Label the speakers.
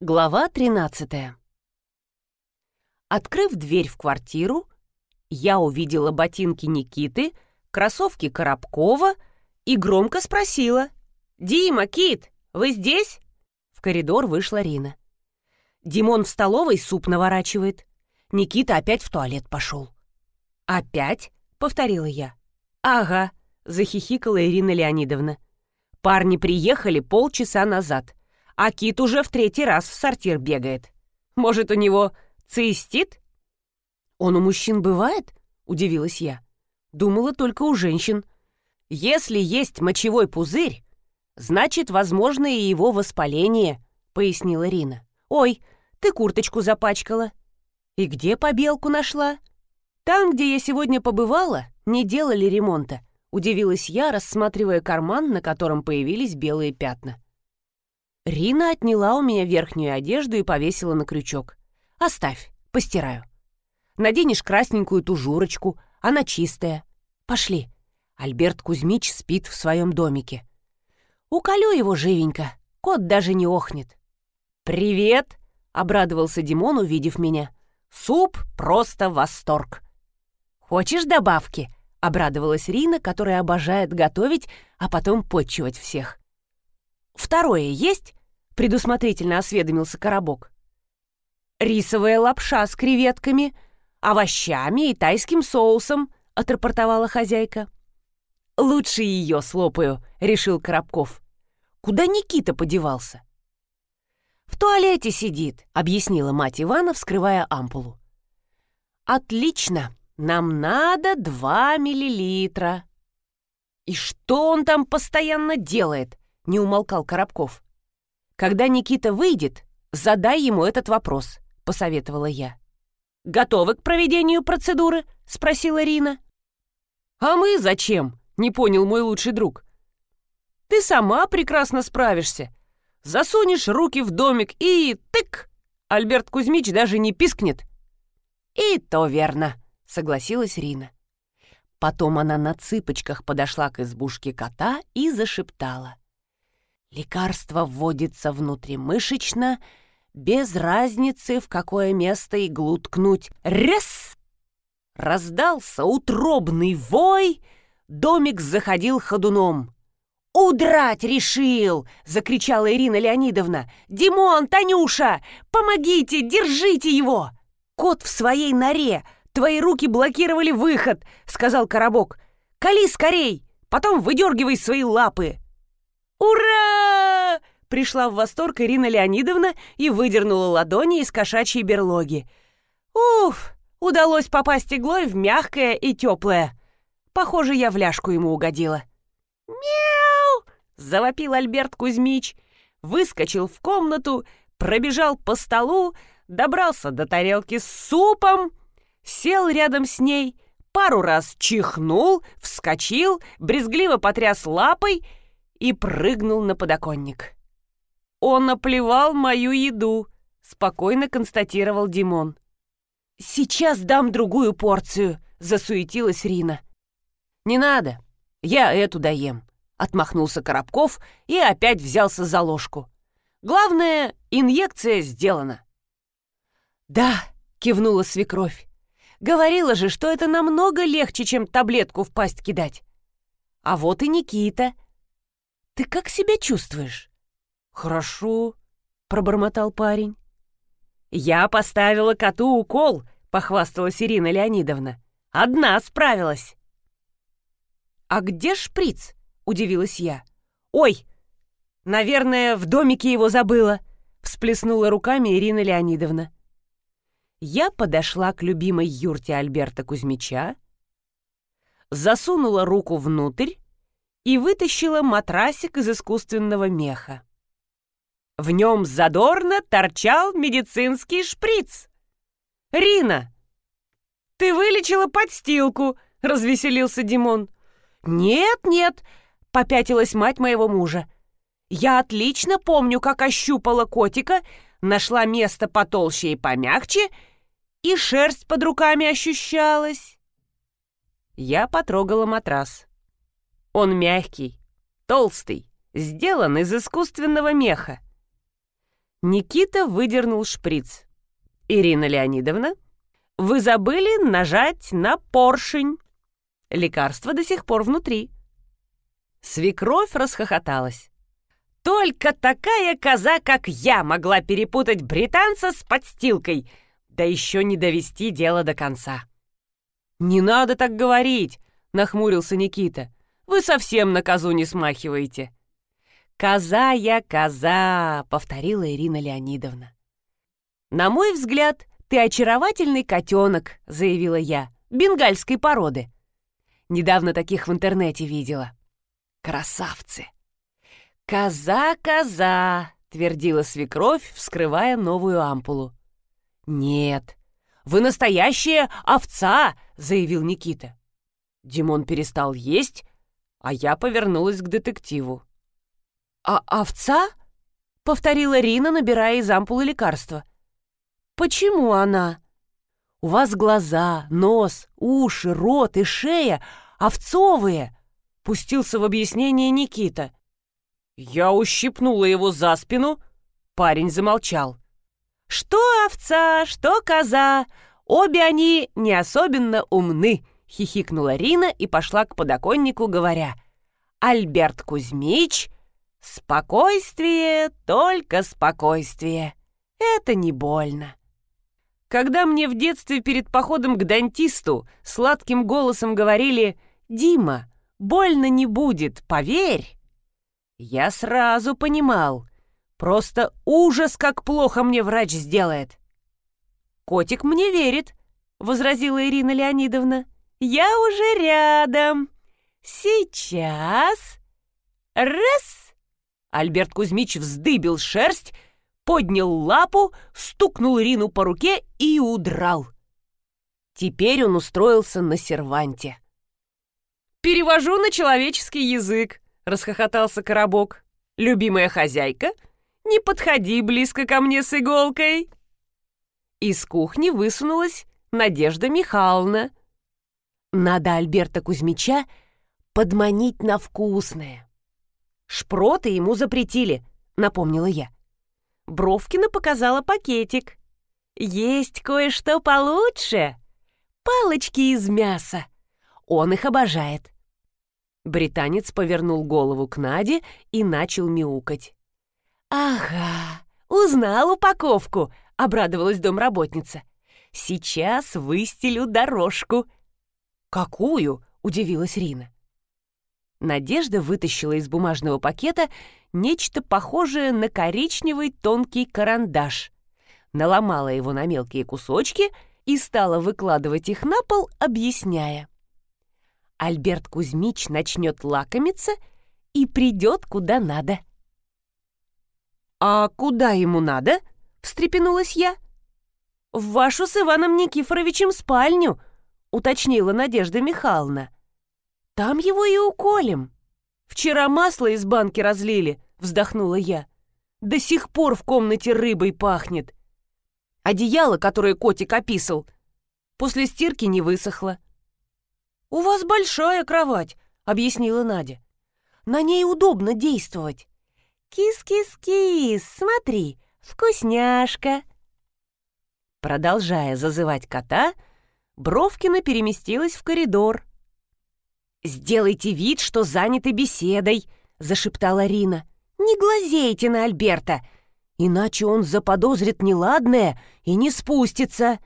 Speaker 1: Глава 13 Открыв дверь в квартиру, я увидела ботинки Никиты, кроссовки Коробкова и громко спросила. «Дима, Кит, вы здесь?» В коридор вышла Рина. Димон в столовой суп наворачивает. Никита опять в туалет пошел. «Опять?» — повторила я. «Ага», — захихикала Ирина Леонидовна. «Парни приехали полчаса назад а кит уже в третий раз в сортир бегает. Может, у него цистит? Он у мужчин бывает? Удивилась я. Думала только у женщин. Если есть мочевой пузырь, значит, возможно и его воспаление, пояснила Рина. Ой, ты курточку запачкала. И где побелку нашла? Там, где я сегодня побывала, не делали ремонта. Удивилась я, рассматривая карман, на котором появились белые пятна. Рина отняла у меня верхнюю одежду и повесила на крючок. «Оставь, постираю. Наденешь красненькую тужурочку, она чистая. Пошли. Альберт Кузьмич спит в своем домике. Уколю его живенько, кот даже не охнет». «Привет!» — обрадовался Димон, увидев меня. «Суп — просто восторг!» «Хочешь добавки?» — обрадовалась Рина, которая обожает готовить, а потом подчивать всех. «Второе есть?» — предусмотрительно осведомился Коробок. «Рисовая лапша с креветками, овощами и тайским соусом», — отрапортовала хозяйка. «Лучше ее слопаю», — решил Коробков. «Куда Никита подевался?» «В туалете сидит», — объяснила мать Ивана, вскрывая ампулу. «Отлично, нам надо два миллилитра». «И что он там постоянно делает?» — не умолкал Коробков. «Когда Никита выйдет, задай ему этот вопрос», — посоветовала я. «Готовы к проведению процедуры?» — спросила Рина. «А мы зачем?» — не понял мой лучший друг. «Ты сама прекрасно справишься. Засунешь руки в домик и тык! Альберт Кузьмич даже не пискнет». «И то верно», — согласилась Рина. Потом она на цыпочках подошла к избушке кота и зашептала. Лекарство вводится внутримышечно, без разницы, в какое место иглу ткнуть. Рес! Раздался утробный вой, домик заходил ходуном. «Удрать решил!» — закричала Ирина Леонидовна. «Димон, Танюша, помогите, держите его!» «Кот в своей норе! Твои руки блокировали выход!» — сказал Коробок. «Кали скорей! Потом выдергивай свои лапы!» «Ура!» — пришла в восторг Ирина Леонидовна и выдернула ладони из кошачьей берлоги. «Уф! Удалось попасть иглой в мягкое и теплое. Похоже, я в ляжку ему угодила». «Мяу!» — завопил Альберт Кузьмич. Выскочил в комнату, пробежал по столу, добрался до тарелки с супом, сел рядом с ней, пару раз чихнул, вскочил, брезгливо потряс лапой — и прыгнул на подоконник. «Он оплевал мою еду», — спокойно констатировал Димон. «Сейчас дам другую порцию», — засуетилась Рина. «Не надо, я эту доем», — отмахнулся Коробков и опять взялся за ложку. «Главное, инъекция сделана». «Да», — кивнула свекровь. «Говорила же, что это намного легче, чем таблетку в пасть кидать». А вот и Никита — ты как себя чувствуешь?» «Хорошо», — пробормотал парень. «Я поставила коту укол», — похвасталась Ирина Леонидовна. «Одна справилась». «А где шприц?» — удивилась я. «Ой, наверное, в домике его забыла», — всплеснула руками Ирина Леонидовна. Я подошла к любимой юрте Альберта Кузьмича, засунула руку внутрь и вытащила матрасик из искусственного меха. В нем задорно торчал медицинский шприц. «Рина, ты вылечила подстилку!» — развеселился Димон. «Нет, нет!» — попятилась мать моего мужа. «Я отлично помню, как ощупала котика, нашла место потолще и помягче, и шерсть под руками ощущалась». Я потрогала матрас. Он мягкий, толстый, сделан из искусственного меха. Никита выдернул шприц. «Ирина Леонидовна, вы забыли нажать на поршень. Лекарство до сих пор внутри». Свекровь расхохоталась. «Только такая коза, как я, могла перепутать британца с подстилкой, да еще не довести дело до конца». «Не надо так говорить», — нахмурился Никита. «Вы совсем на козу не смахиваете». «Коза я коза», — повторила Ирина Леонидовна. «На мой взгляд, ты очаровательный котенок», — заявила я, — «бенгальской породы». Недавно таких в интернете видела. Красавцы! «Коза, коза!» — твердила свекровь, вскрывая новую ампулу. «Нет, вы настоящая овца!» — заявил Никита. Димон перестал есть, а я повернулась к детективу. «А овца?» — повторила Рина, набирая из ампулы лекарства. «Почему она?» «У вас глаза, нос, уши, рот и шея овцовые!» — пустился в объяснение Никита. Я ущипнула его за спину. Парень замолчал. «Что овца, что коза, обе они не особенно умны», — хихикнула Рина и пошла к подоконнику, говоря. «Альберт Кузьмич Спокойствие, только спокойствие. Это не больно. Когда мне в детстве перед походом к дантисту сладким голосом говорили «Дима, больно не будет, поверь», я сразу понимал, просто ужас, как плохо мне врач сделает. «Котик мне верит», — возразила Ирина Леонидовна. «Я уже рядом. Сейчас. Раз!» Альберт Кузьмич вздыбил шерсть, поднял лапу, стукнул Рину по руке и удрал. Теперь он устроился на серванте. «Перевожу на человеческий язык», — расхохотался Коробок. «Любимая хозяйка, не подходи близко ко мне с иголкой». Из кухни высунулась Надежда Михайловна. «Надо Альберта Кузьмича подманить на вкусное». «Шпроты ему запретили», — напомнила я. Бровкина показала пакетик. «Есть кое-что получше. Палочки из мяса. Он их обожает». Британец повернул голову к Наде и начал мяукать. «Ага, узнал упаковку», — обрадовалась домработница. «Сейчас выстелю дорожку». «Какую?» — удивилась Рина. Надежда вытащила из бумажного пакета нечто похожее на коричневый тонкий карандаш, наломала его на мелкие кусочки и стала выкладывать их на пол, объясняя. Альберт Кузьмич начнет лакомиться и придет куда надо. «А куда ему надо?» — встрепенулась я. «В вашу с Иваном Никифоровичем спальню», — уточнила Надежда Михайловна. Там его и уколем. Вчера масло из банки разлили, вздохнула я. До сих пор в комнате рыбой пахнет. Одеяло, которое котик описал, после стирки не высохло. «У вас большая кровать», — объяснила Надя. «На ней удобно действовать». «Кис-кис-кис, смотри, вкусняшка!» Продолжая зазывать кота, Бровкина переместилась в коридор, «Сделайте вид, что заняты беседой», — зашептала Рина. «Не глазейте на Альберта, иначе он заподозрит неладное и не спустится».